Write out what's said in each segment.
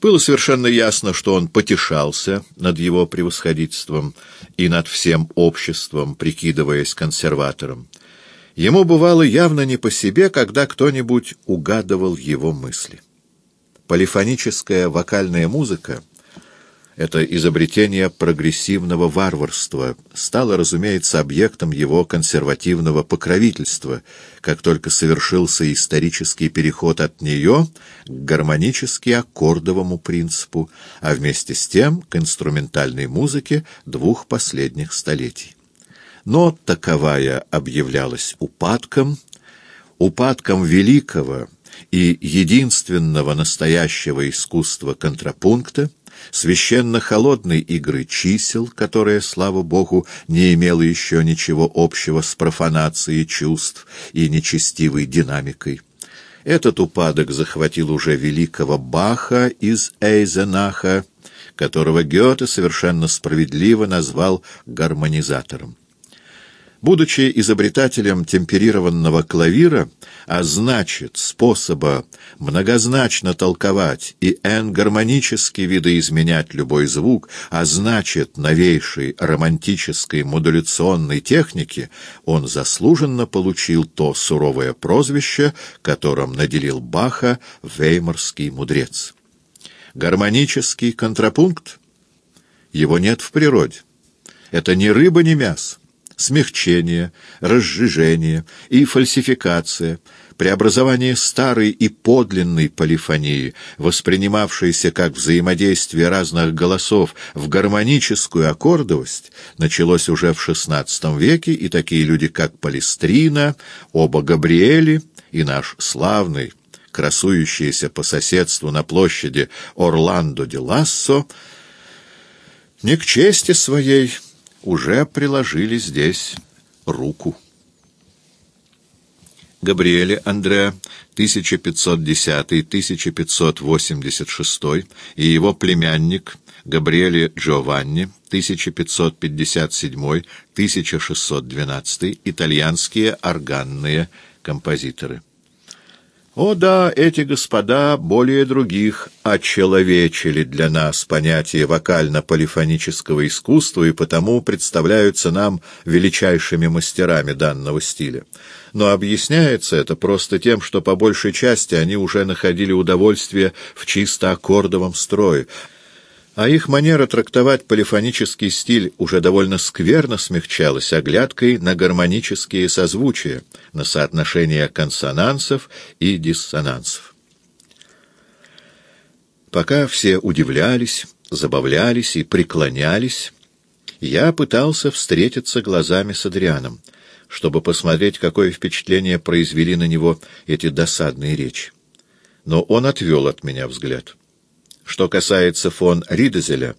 Было совершенно ясно, что он потешался над его превосходительством и над всем обществом, прикидываясь консерватором. Ему бывало явно не по себе, когда кто-нибудь угадывал его мысли. Полифоническая вокальная музыка — это изобретение прогрессивного варварства стало, разумеется, объектом его консервативного покровительства, как только совершился исторический переход от нее к гармонически аккордовому принципу, а вместе с тем к инструментальной музыке двух последних столетий. Но таковая объявлялась упадком, упадком великого и единственного настоящего искусства контрапункта, священно-холодной игры чисел, которая, слава Богу, не имела еще ничего общего с профанацией чувств и нечестивой динамикой. Этот упадок захватил уже великого Баха из Эйзенаха, которого Гёте совершенно справедливо назвал гармонизатором. Будучи изобретателем темперированного клавира, а значит способа многозначно толковать и энгармонически видоизменять любой звук, а значит новейшей романтической модуляционной техники, он заслуженно получил то суровое прозвище, которым наделил Баха веймарский мудрец. Гармонический контрапункт? Его нет в природе. Это ни рыба, ни мясо смягчение, разжижение и фальсификация, преобразование старой и подлинной полифонии, воспринимавшейся как взаимодействие разных голосов в гармоническую аккордовость, началось уже в XVI веке, и такие люди, как Палестрина, оба Габриэли и наш славный, красующийся по соседству на площади Орландо де Лассо, не к чести своей уже приложили здесь руку. Габриэле Андре 1510-1586 и его племянник Габриэле Джованни 1557-1612 итальянские органные композиторы. О да, эти господа более других очеловечили для нас понятие вокально-полифонического искусства и потому представляются нам величайшими мастерами данного стиля. Но объясняется это просто тем, что по большей части они уже находили удовольствие в чисто аккордовом строе, а их манера трактовать полифонический стиль уже довольно скверно смягчалась оглядкой на гармонические созвучия, на соотношение консонансов и диссонансов. Пока все удивлялись, забавлялись и преклонялись, я пытался встретиться глазами с Адрианом, чтобы посмотреть, какое впечатление произвели на него эти досадные речи. Но он отвел от меня взгляд. Что касается фон Ридезеля,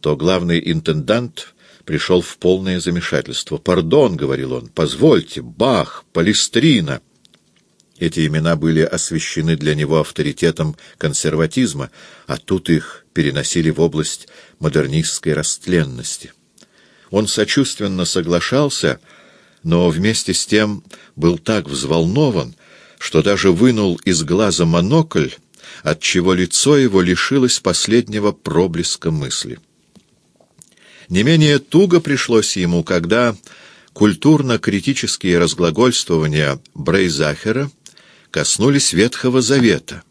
то главный интендант пришел в полное замешательство. «Пардон», — говорил он, — «позвольте, Бах, Палестрина». Эти имена были освящены для него авторитетом консерватизма, а тут их переносили в область модернистской растленности. Он сочувственно соглашался, но вместе с тем был так взволнован, что даже вынул из глаза монокль отчего лицо его лишилось последнего проблеска мысли. Не менее туго пришлось ему, когда культурно-критические разглагольствования Брейзахера коснулись Ветхого Завета,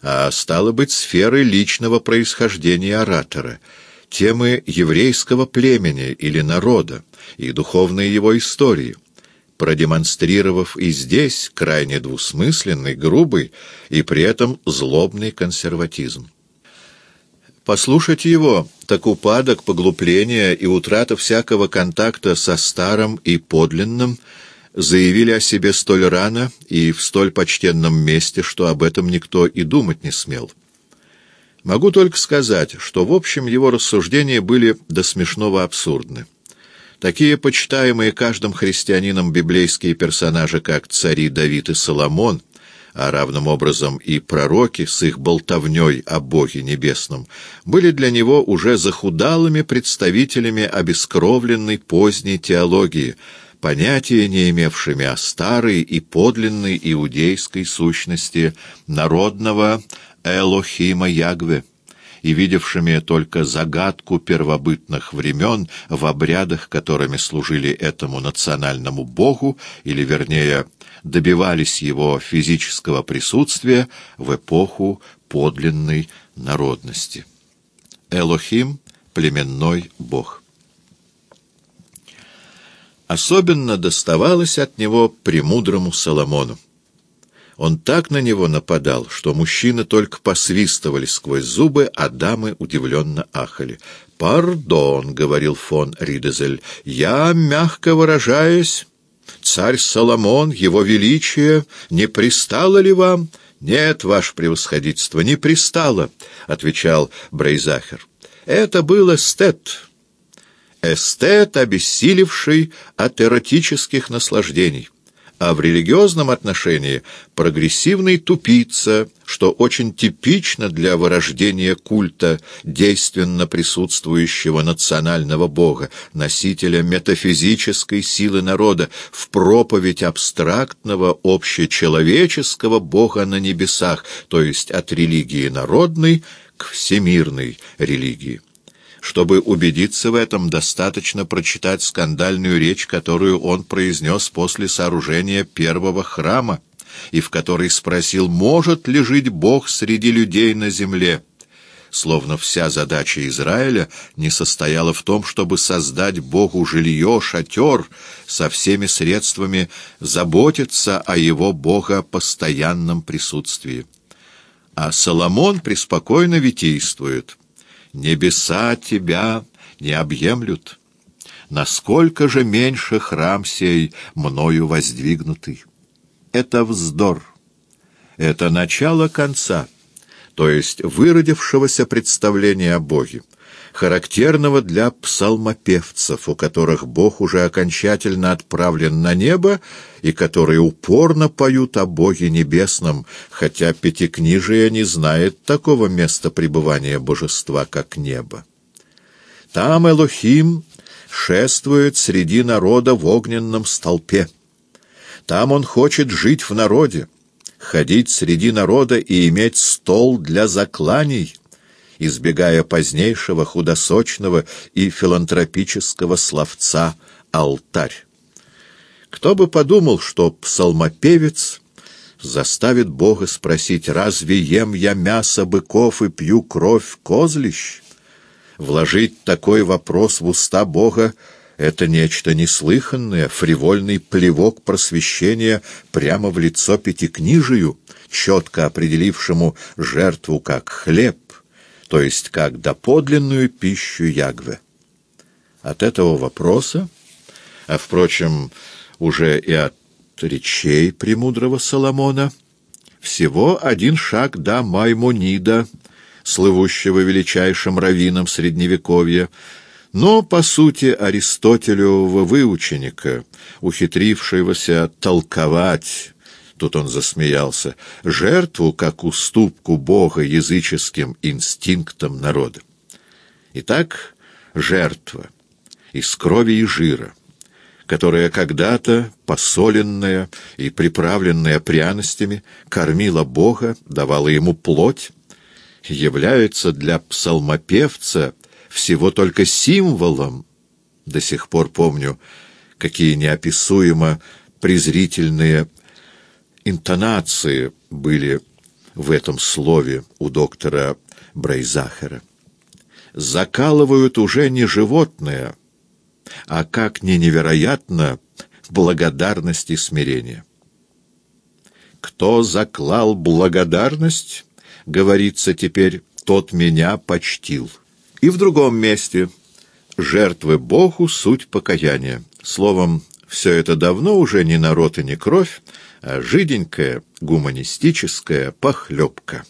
а стало быть сферы личного происхождения оратора, темы еврейского племени или народа и духовной его истории — продемонстрировав и здесь крайне двусмысленный, грубый и при этом злобный консерватизм. Послушать его, так упадок, поглупление и утрата всякого контакта со старым и подлинным заявили о себе столь рано и в столь почтенном месте, что об этом никто и думать не смел. Могу только сказать, что в общем его рассуждения были до смешного абсурдны. Такие почитаемые каждым христианином библейские персонажи, как цари Давид и Соломон, а равным образом и пророки с их болтовней о Боге Небесном, были для него уже захудалыми представителями обескровленной поздней теологии, понятия не имевшими о старой и подлинной иудейской сущности народного Элохима Ягве. И видевшими только загадку первобытных времен в обрядах, которыми служили этому национальному богу, или, вернее, добивались его физического присутствия в эпоху подлинной народности. Элохим — племенной бог. Особенно доставалось от него премудрому Соломону. Он так на него нападал, что мужчины только посвистывали сквозь зубы, а дамы удивленно ахали. «Пардон», — говорил фон Ридезель, — «я, мягко выражаясь, царь Соломон, его величие, не пристало ли вам?» «Нет, ваше превосходительство, не пристало», — отвечал Брейзахер. «Это был эстет, эстет, обессилевший от эротических наслаждений» а в религиозном отношении прогрессивный тупица, что очень типично для вырождения культа действенно присутствующего национального бога, носителя метафизической силы народа, в проповедь абстрактного общечеловеческого бога на небесах, то есть от религии народной к всемирной религии. Чтобы убедиться в этом, достаточно прочитать скандальную речь, которую он произнес после сооружения первого храма, и в которой спросил, может ли жить Бог среди людей на земле. Словно вся задача Израиля не состояла в том, чтобы создать Богу жилье, шатер, со всеми средствами заботиться о его Бога постоянном присутствии. А Соломон преспокойно витийствует — небеса тебя не объемлют. Насколько же меньше храм сей мною воздвигнутый? Это вздор, это начало конца, то есть выродившегося представления о Боге, характерного для псалмопевцев, у которых Бог уже окончательно отправлен на небо и которые упорно поют о Боге Небесном, хотя Пятикнижие не знает такого места пребывания божества, как небо. Там Элохим шествует среди народа в огненном столпе. Там он хочет жить в народе, ходить среди народа и иметь стол для закланий, избегая позднейшего худосочного и филантропического словца «алтарь». Кто бы подумал, что псалмопевец заставит Бога спросить, «Разве ем я мясо быков и пью кровь козлищ?» Вложить такой вопрос в уста Бога — это нечто неслыханное, фривольный плевок просвещения прямо в лицо пятикнижию, четко определившему жертву как хлеб, то есть как доподлинную пищу Ягве. От этого вопроса, а, впрочем, уже и от речей премудрого Соломона, всего один шаг до Маймонида, слывущего величайшим раввином Средневековья, но, по сути, аристотелевого выученика, ухитрившегося толковать Тут он засмеялся. Жертву, как уступку Бога языческим инстинктам народа. Итак, жертва из крови и жира, которая когда-то, посоленная и приправленная пряностями, кормила Бога, давала ему плоть, является для псалмопевца всего только символом. До сих пор помню, какие неописуемо презрительные интонации были в этом слове у доктора Брейзахера. Закалывают уже не животное, а как не невероятно благодарность и смирение. «Кто заклал благодарность, — говорится теперь, — тот меня почтил». И в другом месте «жертвы Богу — суть покаяния». Словом, все это давно уже не народ и не кровь, жиденькая гуманистическая похлебка.